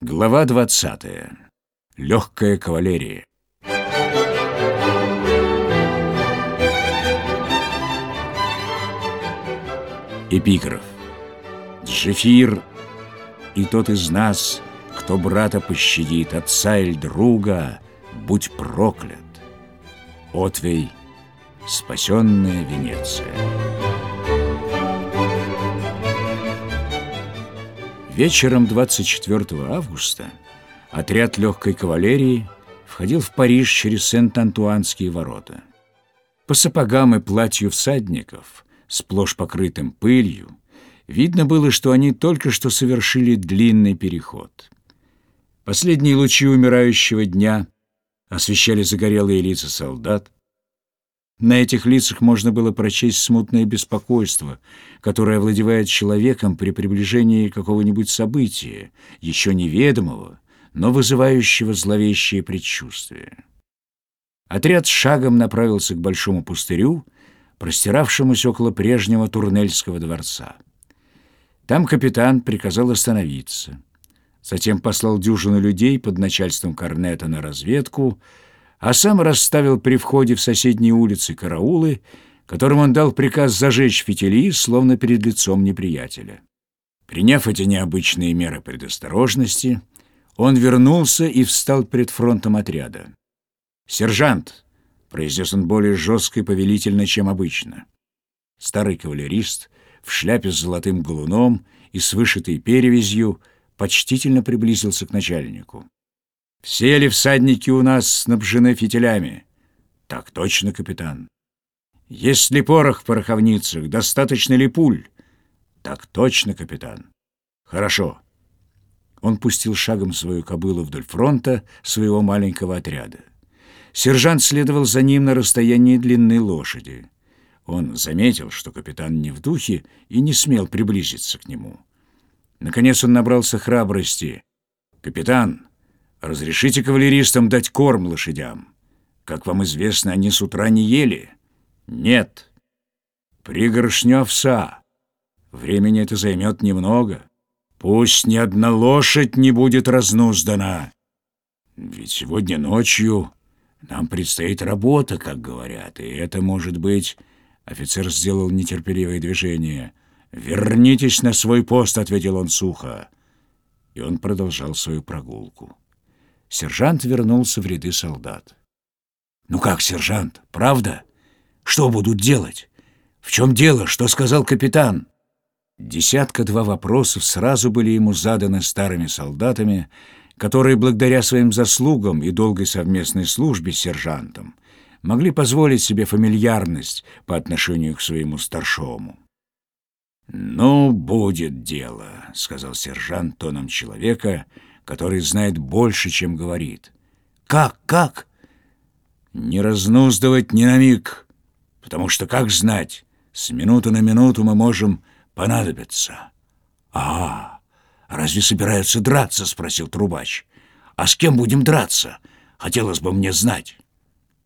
Глава 20. Легкая кавалерия. Эпиграф. Джефир и тот из нас, кто брата пощадит, отца или друга, будь проклят. Отвей, спасенная Венеция. Вечером 24 августа отряд легкой кавалерии входил в Париж через Сент-Антуанские ворота. По сапогам и платью всадников, сплошь покрытым пылью, видно было, что они только что совершили длинный переход. Последние лучи умирающего дня освещали загорелые лица солдат, на этих лицах можно было прочесть смутное беспокойство, которое овладевает человеком при приближении какого-нибудь события, еще неведомого, но вызывающего зловещее предчувствие. Отряд шагом направился к большому пустырю, простиравшемуся около прежнего Турнельского дворца. Там капитан приказал остановиться. Затем послал дюжину людей под начальством корнета на разведку — а сам расставил при входе в соседние улицы караулы, которым он дал приказ зажечь фитили, словно перед лицом неприятеля. Приняв эти необычные меры предосторожности, он вернулся и встал пред фронтом отряда. «Сержант!» — произнес он более жестко и повелительно, чем обычно. Старый кавалерист в шляпе с золотым галуном и с вышитой перевязью почтительно приблизился к начальнику. Все ли всадники у нас снабжены фитилями? Так точно, капитан. Есть ли порох в пороховницах? Достаточно ли пуль? Так точно, капитан. Хорошо. Он пустил шагом свою кобылу вдоль фронта своего маленького отряда. Сержант следовал за ним на расстоянии длинной лошади. Он заметил, что капитан не в духе и не смел приблизиться к нему. Наконец он набрался храбрости. «Капитан, Разрешите кавалеристам дать корм лошадям. Как вам известно, они с утра не ели. Нет. Пригоршня овса. Времени это займет немного. Пусть ни одна лошадь не будет разнуздана. Ведь сегодня ночью нам предстоит работа, как говорят, и это может быть... Офицер сделал нетерпеливое движение. «Вернитесь на свой пост», — ответил он сухо. И он продолжал свою прогулку. Сержант вернулся в ряды солдат. «Ну как, сержант, правда? Что будут делать? В чем дело? Что сказал капитан?» Десятка-два вопросов сразу были ему заданы старыми солдатами, которые, благодаря своим заслугам и долгой совместной службе с сержантом, могли позволить себе фамильярность по отношению к своему старшому. «Ну, будет дело», — сказал сержант тоном человека — который знает больше, чем говорит. Как, как? Не разнуздывать ни на миг, потому что, как знать, с минуты на минуту мы можем понадобиться. А, разве собираются драться? спросил трубач. А с кем будем драться? Хотелось бы мне знать.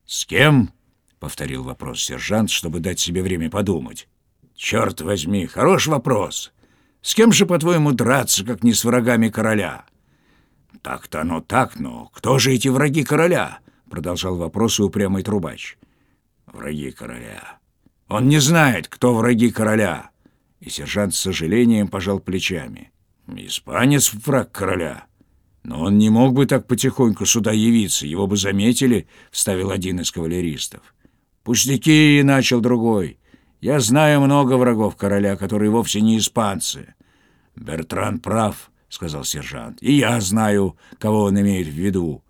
С кем? повторил вопрос сержант, чтобы дать себе время подумать. Черт возьми, хорош вопрос. С кем же, по-твоему, драться, как не с врагами короля? «Так-то оно так, но кто же эти враги короля?» — продолжал вопрос упрямый трубач. «Враги короля. Он не знает, кто враги короля». И сержант с сожалением пожал плечами. «Испанец враг короля. Но он не мог бы так потихоньку сюда явиться, его бы заметили», — вставил один из кавалеристов. «Пустяки!» — начал другой. «Я знаю много врагов короля, которые вовсе не испанцы». Бертран прав — сказал сержант. «И я знаю, кого он имеет в виду».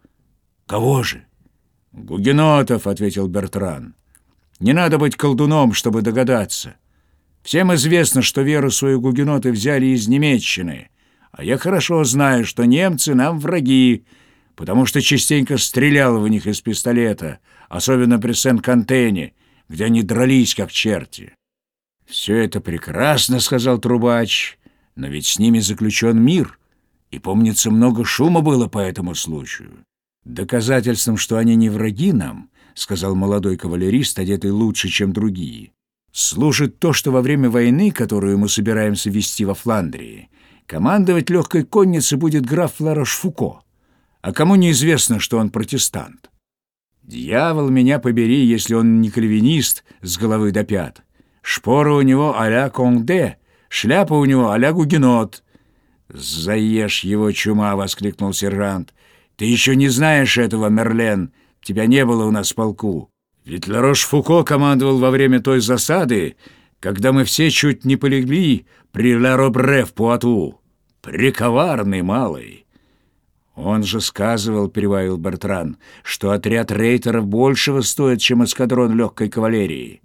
«Кого же?» «Гугенотов», — ответил Бертран. «Не надо быть колдуном, чтобы догадаться. Всем известно, что веру свою гугеноты взяли из Немеччины, а я хорошо знаю, что немцы нам враги, потому что частенько стрелял в них из пистолета, особенно при Сен-Кантене, где они дрались, как черти». «Все это прекрасно», — сказал трубач, но ведь с ними заключен мир, и, помнится, много шума было по этому случаю. Доказательством, что они не враги нам, — сказал молодой кавалерист, одетый лучше, чем другие, — служит то, что во время войны, которую мы собираемся вести во Фландрии, Командовать легкой конницей будет граф Ларош-Фуко, а кому неизвестно, что он протестант. Дьявол меня побери, если он не кальвинист с головы до пят. Шпора у него а-ля Конде, шляпа у него а-ля Гугенот. «Заешь его, чума!» — воскликнул сержант. «Ты еще не знаешь этого, Мерлен. Тебя не было у нас в полку. Ведь Ларош-Фуко командовал во время той засады, когда мы все чуть не полегли при Ла-Робре в Пуату. Приковарный малый. Он же сказывал, переваил Бертран, что отряд рейтеров большего стоит, чем эскадрон легкой кавалерии.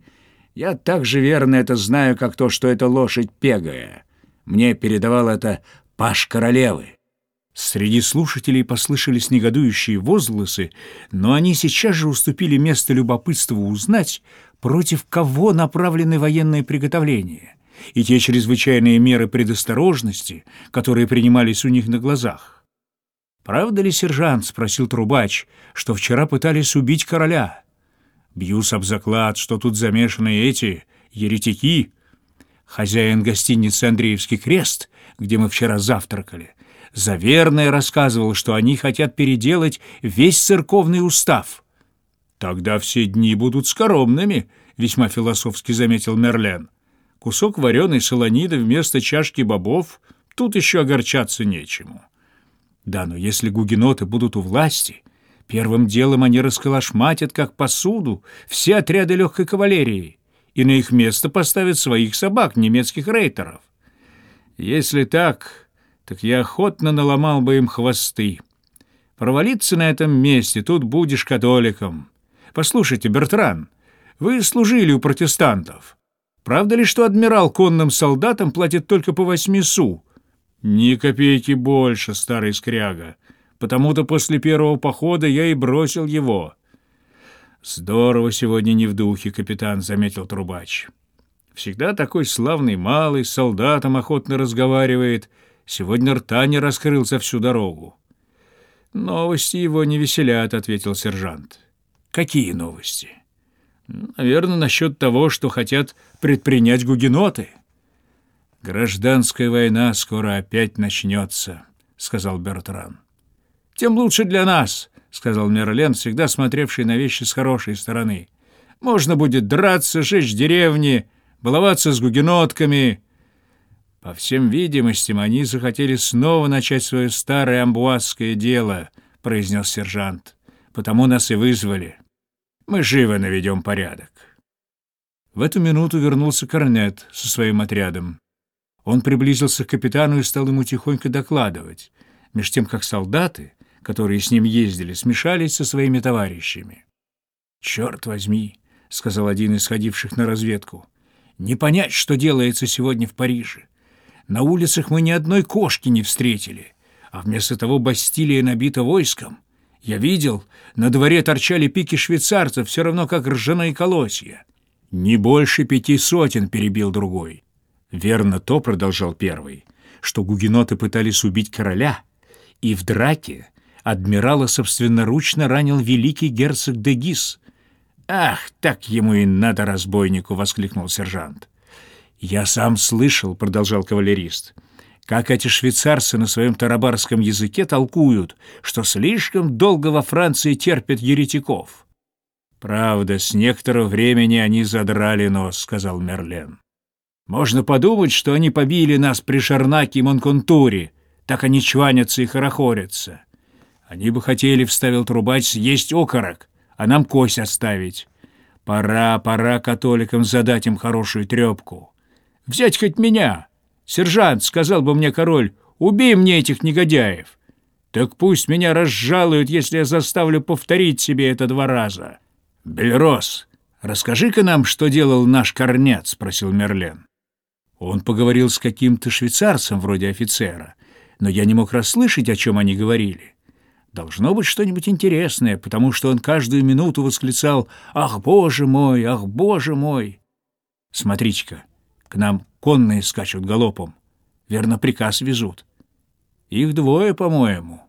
Я так же верно это знаю, как то, что это лошадь пегая. Мне передавал это Паш Королевы. Среди слушателей послышались негодующие возгласы, но они сейчас же уступили место любопытству узнать, против кого направлены военные приготовления и те чрезвычайные меры предосторожности, которые принимались у них на глазах. «Правда ли, сержант, — спросил трубач, — что вчера пытались убить короля? Бьюсь об заклад, что тут замешаны эти еретики. Хозяин гостиницы «Андреевский крест», где мы вчера завтракали, Заверное рассказывал, что они хотят переделать весь церковный устав. «Тогда все дни будут скоромными», — весьма философски заметил Мерлен. «Кусок вареной солониды вместо чашки бобов — тут еще огорчаться нечему». «Да, но если гугеноты будут у власти...» Первым делом они расколошматят, как посуду, все отряды легкой кавалерии, и на их место поставят своих собак, немецких рейтеров. Если так, так я охотно наломал бы им хвосты. Провалиться на этом месте, тут будешь католиком. Послушайте, Бертран, вы служили у протестантов. Правда ли, что адмирал конным солдатам платит только по восьми су? Ни копейки больше, старый скряга. Потому-то после первого похода я и бросил его. Здорово сегодня не в духе, капитан, заметил трубач. Всегда такой славный малый, с солдатом охотно разговаривает — Сегодня рта не раскрыл за всю дорогу. «Новости его не веселят», — ответил сержант. «Какие новости?» «Наверное, насчет того, что хотят предпринять гугеноты». «Гражданская война скоро опять начнется», — сказал Бертран. «Тем лучше для нас», — сказал Мерлен, всегда смотревший на вещи с хорошей стороны. «Можно будет драться, жечь деревни, баловаться с гугенотками, по всем видимостям, они захотели снова начать свое старое амбуазское дело, произнес сержант. Потому нас и вызвали. Мы живо наведем порядок. В эту минуту вернулся Корнет со своим отрядом. Он приблизился к капитану и стал ему тихонько докладывать, меж тем как солдаты, которые с ним ездили, смешались со своими товарищами. «Черт возьми!» — сказал один из ходивших на разведку. «Не понять, что делается сегодня в Париже. На улицах мы ни одной кошки не встретили, а вместо того Бастилия набита войском. Я видел, на дворе торчали пики швейцарцев, все равно как ржаные колосья. «Не больше пяти сотен», — перебил другой. «Верно то», — продолжал первый, — «что гугеноты пытались убить короля, и в драке адмирала собственноручно ранил великий герцог Дегис». «Ах, так ему и надо, разбойнику!» — воскликнул сержант. «Я сам слышал», — продолжал кавалерист, «как эти швейцарцы на своем тарабарском языке толкуют, что слишком долго во Франции терпят еретиков». «Правда, с некоторого времени они задрали нос», — сказал Мерлен. «Можно подумать, что они побили нас при Шарнаке и Монконтуре, так они чванятся и хорохорятся. Они бы хотели, — вставил трубач, — съесть окорок, а нам кость оставить. Пора, пора католикам задать им хорошую трепку». Взять хоть меня. Сержант, сказал бы мне король, убей мне этих негодяев. Так пусть меня разжалуют, если я заставлю повторить себе это два раза. Бельрос, расскажи-ка нам, что делал наш корнет, спросил Мерлен. Он поговорил с каким-то швейцарцем вроде офицера, но я не мог расслышать, о чем они говорили. Должно быть что-нибудь интересное, потому что он каждую минуту восклицал «Ах, боже мой! Ах, боже мой!» Смотрите-ка, к нам конные скачут галопом. Верно, приказ везут. Их двое, по-моему.